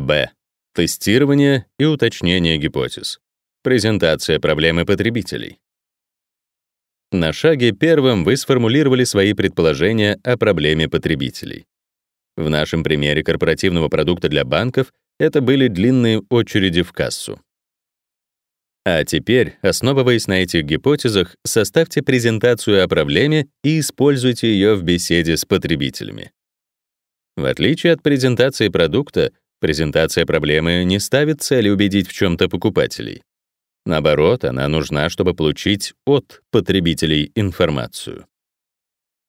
Б. Тестирование и уточнение гипотез. Презентация проблемы потребителей. На шаге первом вы сформулировали свои предположения о проблеме потребителей. В нашем примере корпоративного продукта для банков это были длинные очереди в кассу. А теперь, основываясь на этих гипотезах, составьте презентацию о проблеме и используйте ее в беседе с потребителями. В отличие от презентации продукта, презентация проблемы не ставит цели убедить в чем то покупателей. Наоборот, она нужна, чтобы получить от потребителей информацию.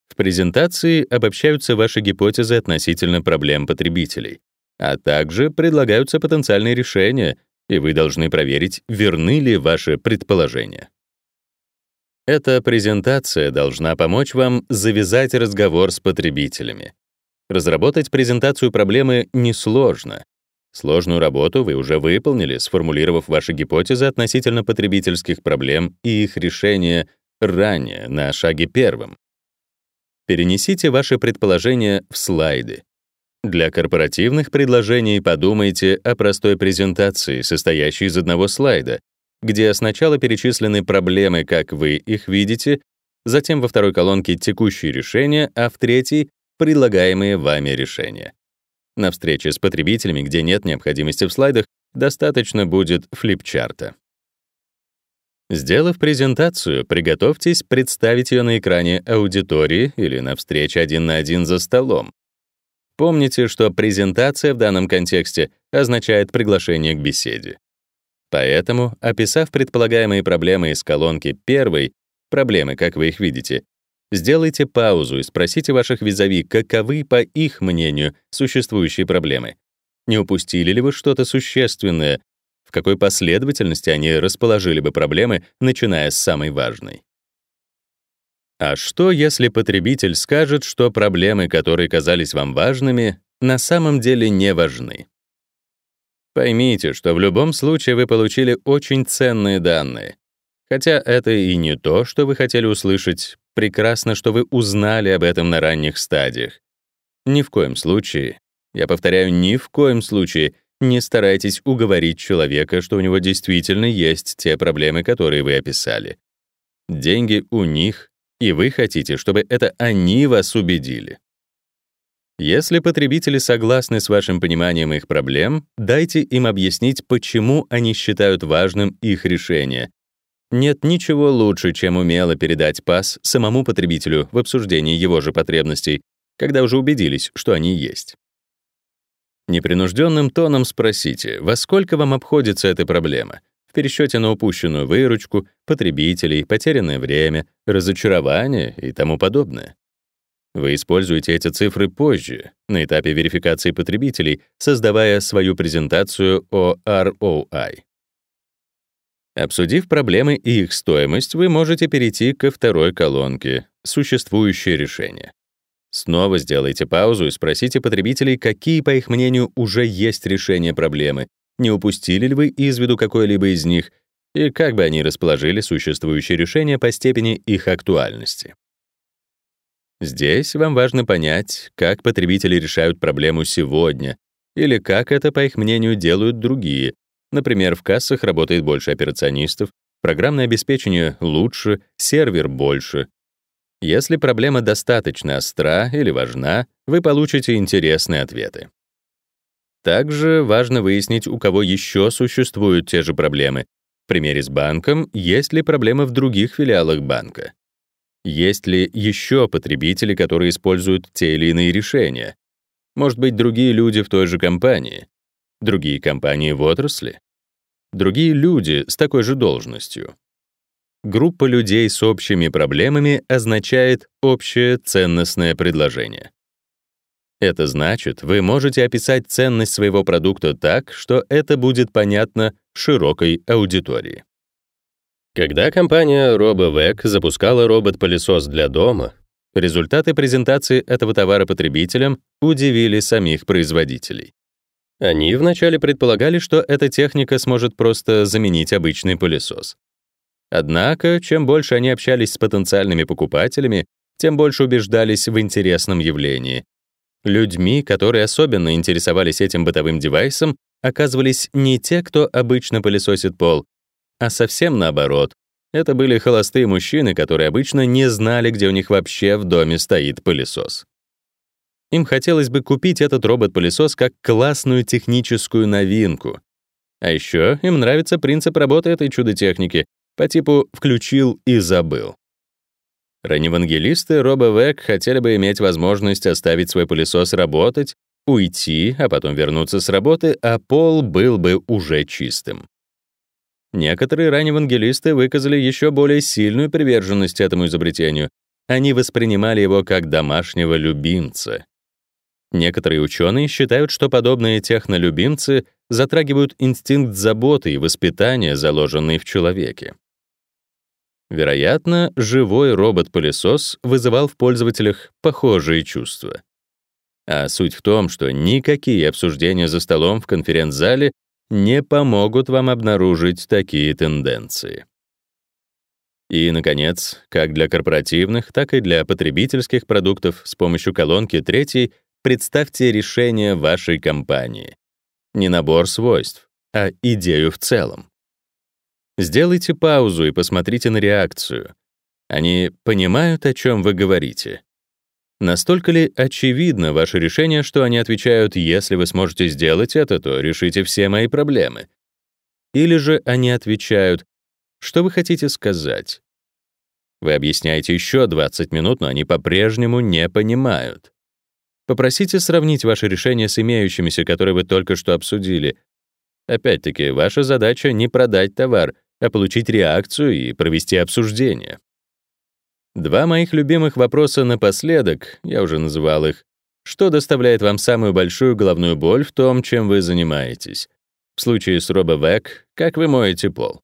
В презентации обобщаются ваши гипотезы относительно проблем потребителей, а также предлагаются потенциальные решения, и вы должны проверить, верны ли ваши предположения. Эта презентация должна помочь вам завязать разговор с потребителями. Разработать презентацию проблемы несложно, Сложную работу вы уже выполнили, сформулировав ваши гипотезы относительно потребительских проблем и их решения ранее, на шаге первом. Перенесите ваши предположения в слайды. Для корпоративных предложений подумайте о простой презентации, состоящей из одного слайда, где сначала перечислены проблемы, как вы их видите, затем во второй колонке текущие решения, а в третьей — предлагаемые вами решения. На встрече с потребителями, где нет необходимости в слайдах, достаточно будет флипчарта. Сделав презентацию, приготовьтесь представить ее на экране аудитории или на встрече один на один за столом. Помните, что презентация в данном контексте означает приглашение к беседе. Поэтому, описав предполагаемые проблемы из колонки первой, проблемы, как вы их видите, Сделайте паузу и спросите ваших визави, каковы, по их мнению, существующие проблемы. Не упустили ли вы что-то существенное? В какой последовательности они расположили бы проблемы, начиная с самой важной? А что, если потребитель скажет, что проблемы, которые казались вам важными, на самом деле не важны? Поймите, что в любом случае вы получили очень ценные данные. Хотя это и не то, что вы хотели услышать, Прекрасно, что вы узнали об этом на ранних стадиях. Ни в коем случае, я повторяю, ни в коем случае не старайтесь уговорить человека, что у него действительно есть те проблемы, которые вы описали. Деньги у них, и вы хотите, чтобы это они вас убедили. Если потребители согласны с вашим пониманием их проблем, дайте им объяснить, почему они считают важным их решение, нет ничего лучше, чем умело передать пас самому потребителю в обсуждении его же потребностей, когда уже убедились, что они есть. Непринужденным тоном спросите, во сколько вам обходится эта проблема в пересчете на упущенную выручку, потребителей, потерянное время, разочарование и тому подобное. Вы используете эти цифры позже, на этапе верификации потребителей, создавая свою презентацию о ROI. Обсудив проблемы и их стоимость, вы можете перейти ко второй колонке «Существующее решение». Снова сделайте паузу и спросите потребителей, какие, по их мнению, уже есть решения проблемы, не упустили ли вы из виду какое-либо из них, и как бы они расположили существующее решение по степени их актуальности. Здесь вам важно понять, как потребители решают проблему сегодня, или как это, по их мнению, делают другие, Например, в кассах работает больше операционистов, программное обеспечение лучше, сервер больше. Если проблема достаточно остра или важна, вы получите интересные ответы. Также важно выяснить, у кого еще существуют те же проблемы. В примере с банком, есть ли проблемы в других филиалах банка? Есть ли еще потребители, которые используют те или иные решения? Может быть, другие люди в той же компании? Другие компании в отрасли, другие люди с такой же должностью. Группа людей с общими проблемами означает общее ценностное предложение. Это значит, вы можете описать ценность своего продукта так, что это будет понятно широкой аудитории. Когда компания RoboVac запускала робот-пылесос для дома, результаты презентации этого товара потребителям удивили самих производителей. Они вначале предполагали, что эта техника сможет просто заменить обычный пылесос. Однако, чем больше они общались с потенциальными покупателями, тем больше убеждались в интересном явлении. Людьми, которые особенно интересовались этим бытовым девайсом, оказывались не те, кто обычно пылесосит пол, а совсем наоборот. Это были холостые мужчины, которые обычно не знали, где у них вообще в доме стоит пылесос. Им хотелось бы купить этот робот-пылесос как классную техническую новинку. А еще им нравится принцип работы этой чудо-техники по типу «включил и забыл». Раневангелисты RoboVac хотели бы иметь возможность оставить свой пылесос работать, уйти, а потом вернуться с работы, а пол был бы уже чистым. Некоторые раневангелисты выказали еще более сильную приверженность этому изобретению. Они воспринимали его как домашнего любимца. Некоторые ученые считают, что подобные технолюбимцы затрагивают инстинкт заботы и воспитания, заложенный в человеке. Вероятно, живой робот-пылесос вызывал в пользователях похожие чувства. А суть в том, что никакие обсуждения за столом в конференц-зале не помогут вам обнаружить такие тенденции. И, наконец, как для корпоративных, так и для потребительских продуктов с помощью колонки третьей представьте решение вашей компании. Не набор свойств, а идею в целом. Сделайте паузу и посмотрите на реакцию. Они понимают, о чем вы говорите. Настолько ли очевидно ваше решение, что они отвечают, если вы сможете сделать это, то решите все мои проблемы? Или же они отвечают, что вы хотите сказать? Вы объясняете еще 20 минут, но они по-прежнему не понимают. Попросите сравнить ваше решение с имеющимися, которые вы только что обсудили. Опять-таки, ваша задача не продать товар, а получить реакцию и провести обсуждение. Два моих любимых вопроса напоследок, я уже называл их. Что доставляет вам самую большую головную боль в том, чем вы занимаетесь? В случае с RoboVac, как вы моете пол?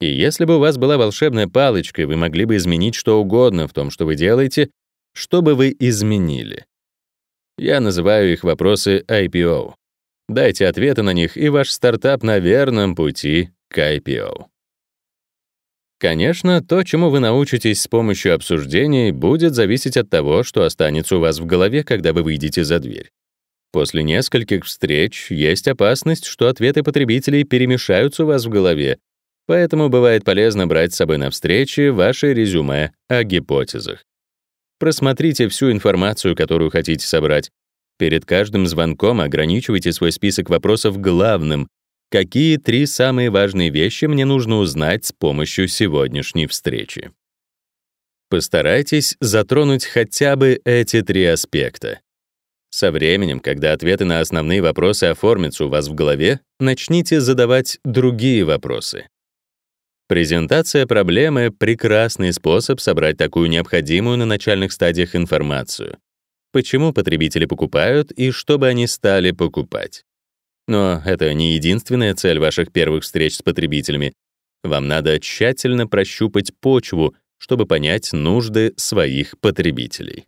И если бы у вас была волшебная палочка, вы могли бы изменить что угодно в том, что вы делаете, что бы вы изменили? Я называю их вопросы IPO. Дайте ответы на них, и ваш стартап на верном пути к IPO. Конечно, то, чему вы научитесь с помощью обсуждений, будет зависеть от того, что останется у вас в голове, когда вы выйдете за дверь. После нескольких встреч есть опасность, что ответы потребителей перемешаются у вас в голове, поэтому бывает полезно брать с собой на встречи ваше резюме о гипотезах. Просмотрите всю информацию, которую хотите собрать. Перед каждым звонком ограничивайте свой список вопросов главным, Какие три самые важные вещи мне нужно узнать с помощью сегодняшней встречи? Постарайтесь затронуть хотя бы эти три аспекта. Со временем, когда ответы на основные вопросы оформятся у вас в голове, начните задавать другие вопросы. Презентация проблемы — прекрасный способ собрать такую необходимую на начальных стадиях информацию. Почему потребители покупают и что бы они стали покупать. Но это не единственная цель ваших первых встреч с потребителями. Вам надо тщательно прощупать почву, чтобы понять нужды своих потребителей.